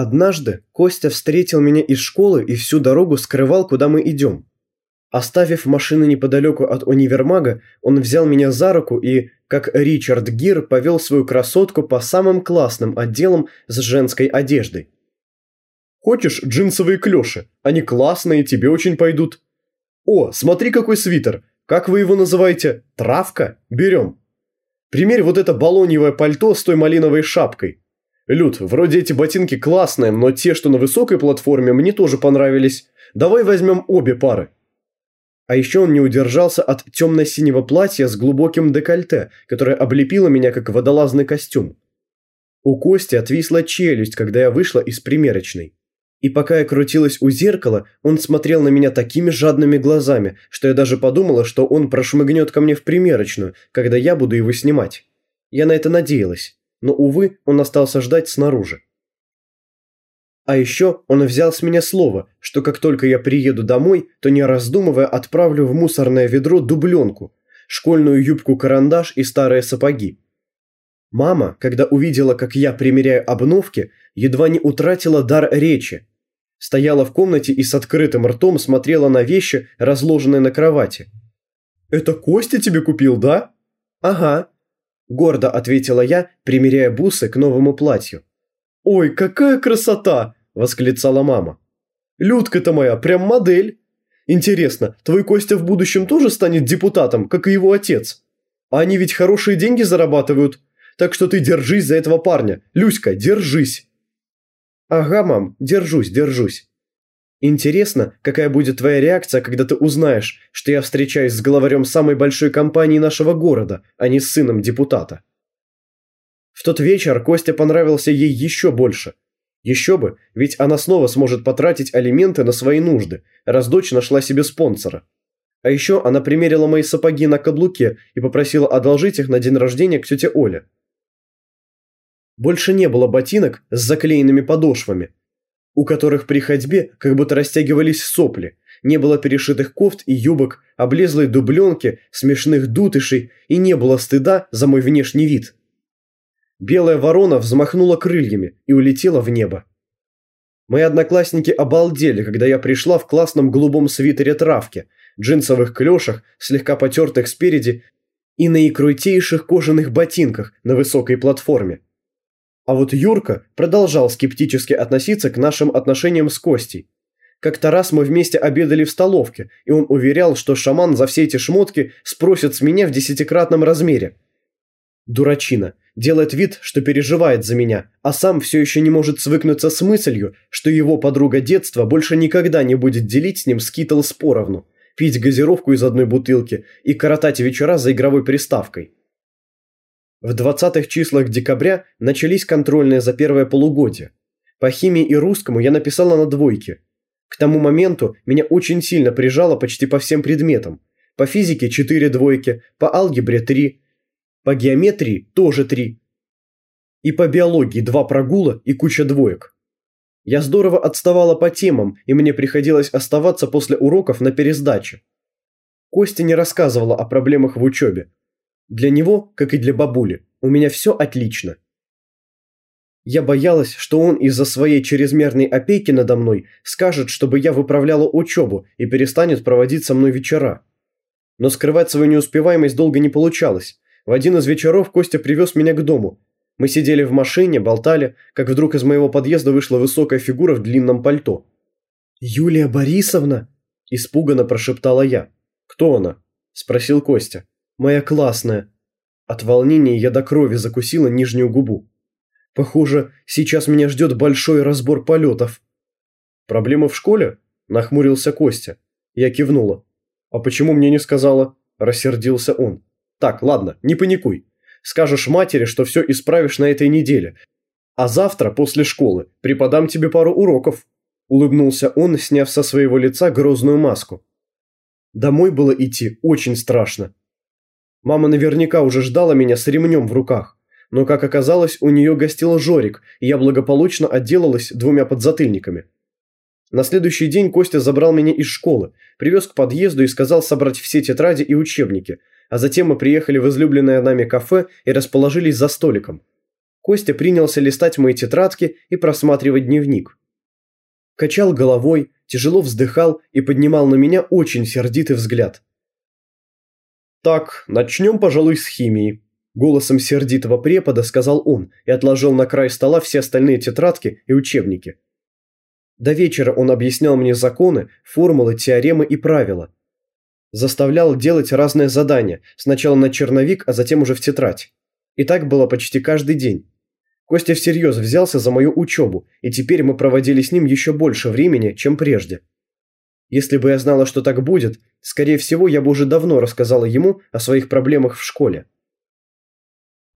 Однажды Костя встретил меня из школы и всю дорогу скрывал, куда мы идем. Оставив машину неподалеку от универмага, он взял меня за руку и, как Ричард Гир, повел свою красотку по самым классным отделам с женской одеждой. «Хочешь джинсовые клёши? Они классные, тебе очень пойдут». «О, смотри, какой свитер! Как вы его называете? Травка? Берем». «Примерь вот это балоньевое пальто с той малиновой шапкой. Люд, вроде эти ботинки классные, но те, что на высокой платформе, мне тоже понравились. Давай возьмем обе пары». А еще он не удержался от темно-синего платья с глубоким декольте, которое облепило меня как водолазный костюм. У Кости отвисла челюсть, когда я вышла из примерочной. И пока я крутилась у зеркала, он смотрел на меня такими жадными глазами, что я даже подумала, что он прошмыгнет ко мне в примерочную, когда я буду его снимать. Я на это надеялась, но, увы, он остался ждать снаружи. А еще он взял с меня слово, что как только я приеду домой, то не раздумывая отправлю в мусорное ведро дубленку, школьную юбку-карандаш и старые сапоги. Мама, когда увидела, как я примеряю обновки, едва не утратила дар речи. Стояла в комнате и с открытым ртом смотрела на вещи, разложенные на кровати. «Это Костя тебе купил, да?» «Ага», – гордо ответила я, примеряя бусы к новому платью. «Ой, какая красота!» восклицала мама. «Людка-то моя, прям модель! Интересно, твой Костя в будущем тоже станет депутатом, как и его отец? Они ведь хорошие деньги зарабатывают, так что ты держись за этого парня. Люська, держись!» «Ага, мам, держусь, держусь». «Интересно, какая будет твоя реакция, когда ты узнаешь, что я встречаюсь с главарем самой большой компании нашего города, а не с сыном депутата?» В тот вечер Костя понравился ей еще больше – еще бы, ведь она снова сможет потратить алименты на свои нужды, раз дочь нашла себе спонсора. А еще она примерила мои сапоги на каблуке и попросила одолжить их на день рождения к тете Оле. Больше не было ботинок с заклеенными подошвами, у которых при ходьбе как будто растягивались сопли, не было перешитых кофт и юбок, облезлой дубленки, смешных дутышей и не было стыда за мой внешний вид. Белая ворона взмахнула крыльями и улетела в небо. Мои одноклассники обалдели, когда я пришла в классном голубом свитере травки, джинсовых клешах, слегка потертых спереди и на икрутейших кожаных ботинках на высокой платформе. А вот Юрка продолжал скептически относиться к нашим отношениям с Костей. Как-то раз мы вместе обедали в столовке, и он уверял, что шаман за все эти шмотки спросит с меня в десятикратном размере. Дурачина делает вид, что переживает за меня, а сам все еще не может свыкнуться с мыслью, что его подруга детства больше никогда не будет делить с ним скитлс поровну, пить газировку из одной бутылки и коротать вечера за игровой приставкой. В 20-х числах декабря начались контрольные за первое полугодие. По химии и русскому я написала на двойке. К тому моменту меня очень сильно прижало почти по всем предметам. По физике 4 двойки, по алгебре 3, по геометрии тоже три. И по биологии два прогула и куча двоек. Я здорово отставала по темам, и мне приходилось оставаться после уроков на пересдаче. Костя не рассказывала о проблемах в учебе. Для него, как и для бабули, у меня все отлично. Я боялась, что он из-за своей чрезмерной опеки надо мной скажет, чтобы я выправляла учебу и перестанет проводить со мной вечера. Но скрывать свою неуспеваемость долго не получалось, в один из вечеров Костя привез меня к дому. Мы сидели в машине, болтали, как вдруг из моего подъезда вышла высокая фигура в длинном пальто. «Юлия Борисовна?» – испуганно прошептала я. «Кто она?» – спросил Костя. «Моя классная». От волнения я до крови закусила нижнюю губу. «Похоже, сейчас меня ждет большой разбор полетов». «Проблема в школе?» – нахмурился Костя. Я кивнула. «А почему мне не сказала?» – рассердился он. Так, ладно, не паникуй. Скажешь матери, что все исправишь на этой неделе. А завтра, после школы, преподам тебе пару уроков. Улыбнулся он, сняв со своего лица грозную маску. Домой было идти очень страшно. Мама наверняка уже ждала меня с ремнем в руках. Но, как оказалось, у нее гостил Жорик, и я благополучно отделалась двумя подзатыльниками. На следующий день Костя забрал меня из школы, привез к подъезду и сказал собрать все тетради и учебники – а затем мы приехали в излюбленное нами кафе и расположились за столиком. Костя принялся листать мои тетрадки и просматривать дневник. Качал головой, тяжело вздыхал и поднимал на меня очень сердитый взгляд. «Так, начнем, пожалуй, с химии», – голосом сердитого препода сказал он и отложил на край стола все остальные тетрадки и учебники. До вечера он объяснял мне законы, формулы, теоремы и правила. Заставлял делать разные задания, сначала на черновик, а затем уже в тетрадь. И так было почти каждый день. Костя всерьез взялся за мою учебу, и теперь мы проводили с ним еще больше времени, чем прежде. Если бы я знала, что так будет, скорее всего, я бы уже давно рассказала ему о своих проблемах в школе.